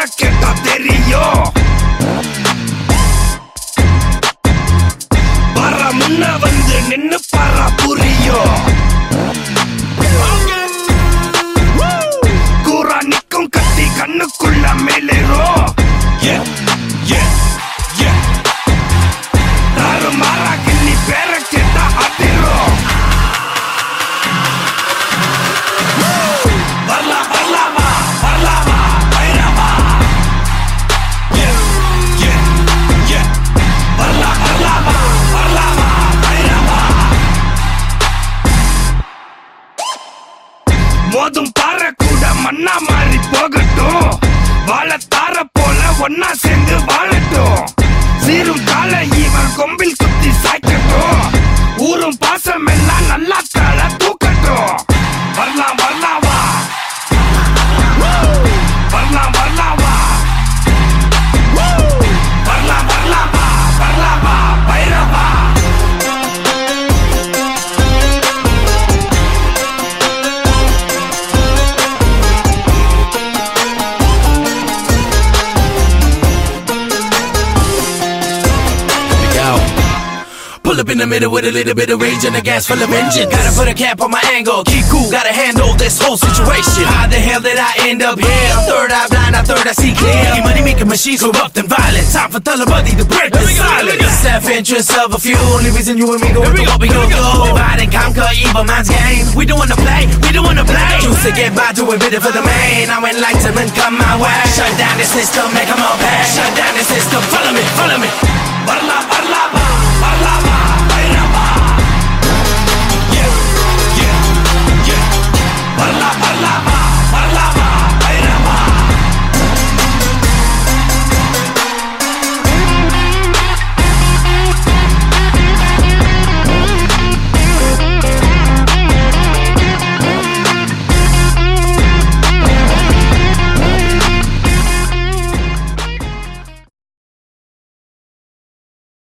ஊரை கேட்டா தெரியும் வர முன்ன வந்து நின்னு பர புரியும் கூறா நிக்கும் கத்தி கண்ணுக்குள்ள மேலேரும் மோதும் பாற கூட மண்ணா மாறி போகட்டும். வாழ தார போல ஒன்னா சேர்ந்து வாழட்டும். சீரும் கால இவன் கொம்பில் சுத்தி சாய்க்கட்டும். ஊரும் பாசம் எல்லாம் நல்லா கால தூக்கட்டும். வரலாம் வரலாம். Middle with a little bit of rage and a gas full of engine. Gotta put a cap on my angle, keep cool, gotta handle this whole situation. How the hell did I end up here? Third eye blind, I third I see clear. The money making machines corrupt and violent. Time for Talabadi to break the silence. Self interest of a few, only reason you and me go through what we go through. Divide and conquer evil man's game. We don't wanna play, we don't wanna play. Choose to get by, do a bit for the main. Now enlightenment come my way. Shut down the system, make 'em all pay. Shut down the system, follow me, follow me. Barla, barla,